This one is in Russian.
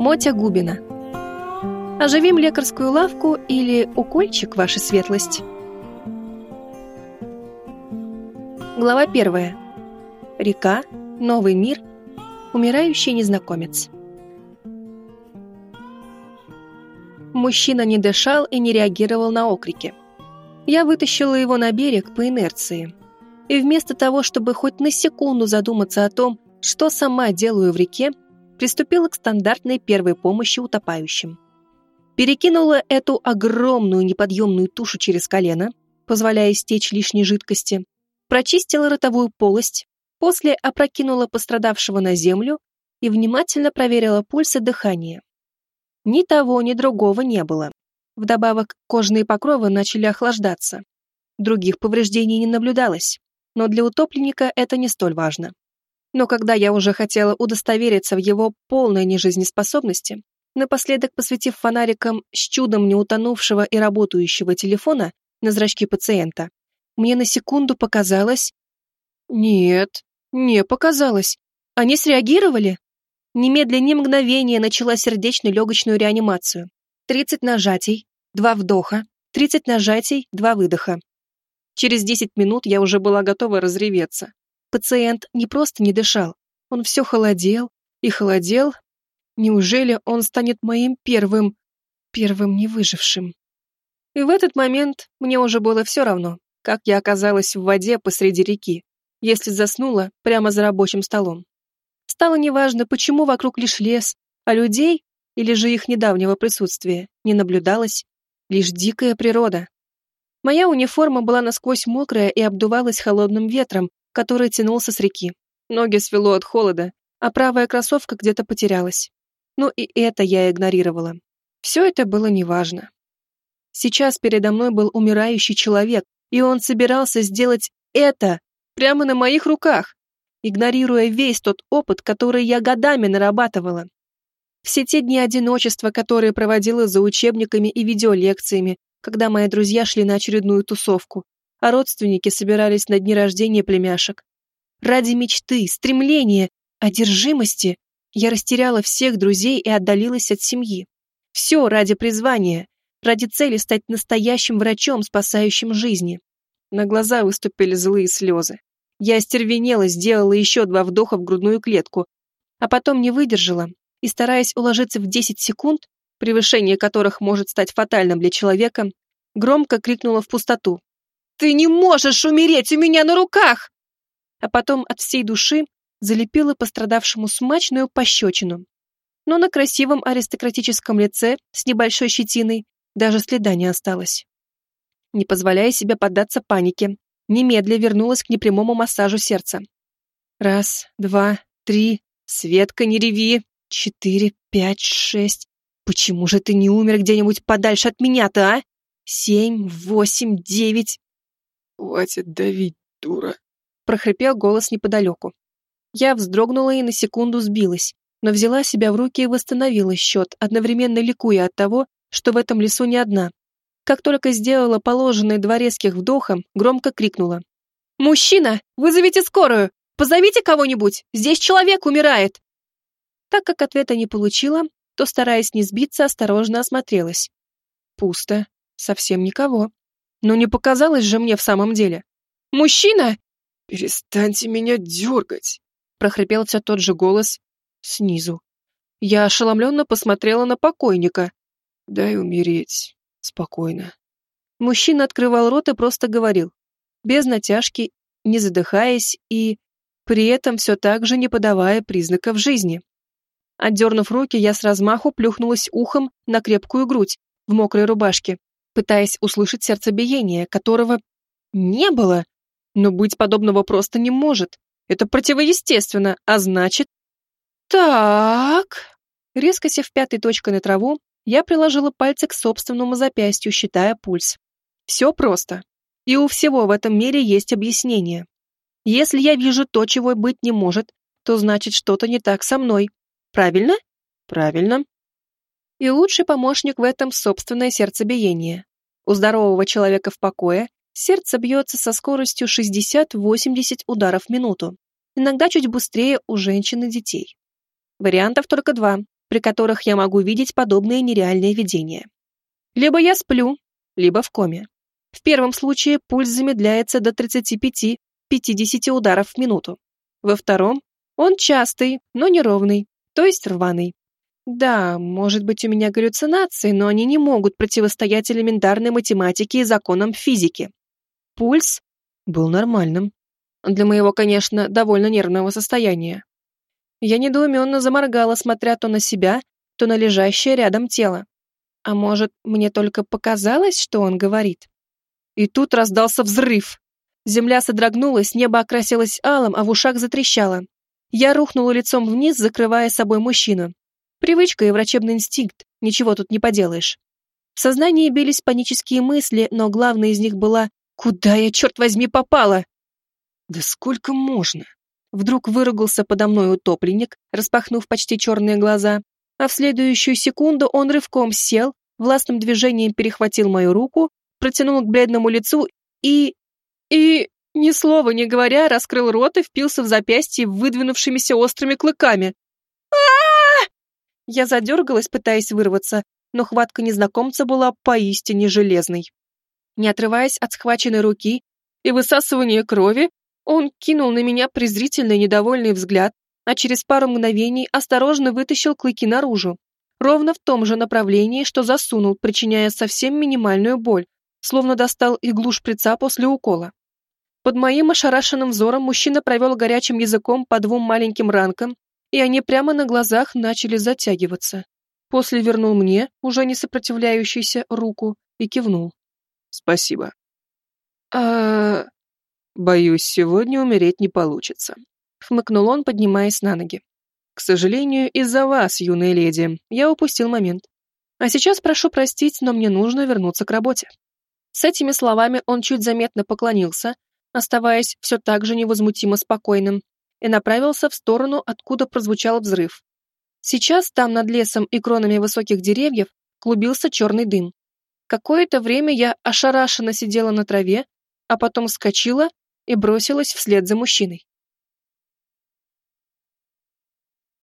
Мотя Губина. Оживим лекарскую лавку или укольчик, ваша светлость. Глава первая. Река, новый мир, умирающий незнакомец. Мужчина не дышал и не реагировал на окрики. Я вытащила его на берег по инерции. И вместо того, чтобы хоть на секунду задуматься о том, что сама делаю в реке, приступила к стандартной первой помощи утопающим. Перекинула эту огромную неподъемную тушу через колено, позволяя стечь лишней жидкости, прочистила ротовую полость, после опрокинула пострадавшего на землю и внимательно проверила пульс и дыхание. Ни того, ни другого не было. Вдобавок, кожные покровы начали охлаждаться. Других повреждений не наблюдалось, но для утопленника это не столь важно. Но когда я уже хотела удостовериться в его полной нежизнеспособности, напоследок посветив фонариком с чудом не утонувшего и работающего телефона на зрачки пациента, мне на секунду показалось... Нет, не показалось. Они среагировали? Немедленно ни мгновения начала сердечно-легочную реанимацию. 30 нажатий, два вдоха, 30 нажатий, два выдоха. Через 10 минут я уже была готова разреветься. Пациент не просто не дышал, он все холодел и холодел. Неужели он станет моим первым... первым невыжившим? И в этот момент мне уже было все равно, как я оказалась в воде посреди реки, если заснула прямо за рабочим столом. Стало неважно, почему вокруг лишь лес, а людей, или же их недавнего присутствия, не наблюдалось, лишь дикая природа. Моя униформа была насквозь мокрая и обдувалась холодным ветром, который тянулся с реки. Ноги свело от холода, а правая кроссовка где-то потерялась. Ну и это я игнорировала. Все это было неважно. Сейчас передо мной был умирающий человек, и он собирался сделать это прямо на моих руках, игнорируя весь тот опыт, который я годами нарабатывала. Все те дни одиночества, которые проводила за учебниками и видеолекциями, когда мои друзья шли на очередную тусовку, а родственники собирались на дни рождения племяшек. Ради мечты, стремления, одержимости я растеряла всех друзей и отдалилась от семьи. Все ради призвания, ради цели стать настоящим врачом, спасающим жизни. На глаза выступили злые слезы. Я остервенела, сделала еще два вдоха в грудную клетку, а потом не выдержала и, стараясь уложиться в 10 секунд, превышение которых может стать фатальным для человека, громко крикнула в пустоту. «Ты не можешь умереть у меня на руках!» А потом от всей души залепила пострадавшему смачную пощечину. Но на красивом аристократическом лице с небольшой щетиной даже следа не осталось. Не позволяя себе поддаться панике, немедля вернулась к непрямому массажу сердца. Раз, два, три, Светка, не реви. Четыре, пять, шесть. Почему же ты не умер где-нибудь подальше от меня-то, а? Семь, восемь, девять. Хватит давить, дура. Прохрипел голос неподалеку. Я вздрогнула и на секунду сбилась, но взяла себя в руки и восстановила счет, одновременно ликуя от того, что в этом лесу не одна. Как только сделала положенные два резких вдоха, громко крикнула. «Мужчина, вызовите скорую! Позовите кого-нибудь! Здесь человек умирает!» Так как ответа не получила, то, стараясь не сбиться, осторожно осмотрелась. Пусто, совсем никого. Но не показалось же мне в самом деле. «Мужчина!» «Перестаньте меня дергать!» прохрипел все тот же голос снизу. Я ошеломленно посмотрела на покойника. «Дай умереть. Спокойно». Мужчина открывал рот и просто говорил, без натяжки, не задыхаясь и при этом все так же не подавая признаков жизни. Отдернув руки, я с размаху плюхнулась ухом на крепкую грудь в мокрой рубашке, пытаясь услышать сердцебиение, которого не было. Но быть подобного просто не может. Это противоестественно, а значит... Так... Резко сев пятой точкой на траву, я приложила пальцы к собственному запястью, считая пульс. Все просто. И у всего в этом мире есть объяснение. Если я вижу то, чего быть не может, то значит что-то не так со мной. Правильно? Правильно. И лучший помощник в этом собственное сердцебиение. У здорового человека в покое сердце бьется со скоростью 60-80 ударов в минуту, иногда чуть быстрее у женщин и детей. Вариантов только два при которых я могу видеть подобные нереальные видения. Либо я сплю, либо в коме. В первом случае пульс замедляется до 35-50 ударов в минуту. Во втором он частый, но неровный, то есть рваный. Да, может быть, у меня галлюцинации, но они не могут противостоять элементарной математике и законам физики. Пульс был нормальным. Для моего, конечно, довольно нервного состояния. Я недоуменно заморгала, смотря то на себя, то на лежащее рядом тело. А может, мне только показалось, что он говорит? И тут раздался взрыв. Земля содрогнулась, небо окрасилось алым, а в ушах затрещало. Я рухнула лицом вниз, закрывая собой мужчину. Привычка и врачебный инстинкт, ничего тут не поделаешь. В сознании бились панические мысли, но главной из них была «Куда я, черт возьми, попала?» «Да сколько можно?» Вдруг выругался подо мной утопленник, распахнув почти черные глаза, а в следующую секунду он рывком сел, властным движением перехватил мою руку, протянул к бледному лицу и... и... ни слова не говоря, раскрыл рот и впился в запястье выдвинувшимися острыми клыками. Я задергалась, пытаясь вырваться, но хватка незнакомца была поистине железной. Не отрываясь от схваченной руки и высасывания крови, он кинул на меня презрительный недовольный взгляд, а через пару мгновений осторожно вытащил клыки наружу, ровно в том же направлении, что засунул, причиняя совсем минимальную боль, словно достал иглу шприца после укола. Под моим ошарашенным взором мужчина провел горячим языком по двум маленьким ранкам, и они прямо на глазах начали затягиваться. После вернул мне, уже не сопротивляющийся, руку и кивнул. «Спасибо». «А...» «Боюсь, сегодня умереть не получится», — хмыкнул он, поднимаясь на ноги. «К сожалению, из-за вас, юная леди, я упустил момент. А сейчас прошу простить, но мне нужно вернуться к работе». С этими словами он чуть заметно поклонился, оставаясь все так же невозмутимо спокойным, и направился в сторону, откуда прозвучал взрыв. Сейчас там над лесом и кронами высоких деревьев клубился черный дым. Какое-то время я ошарашенно сидела на траве, а потом вскочила и бросилась вслед за мужчиной.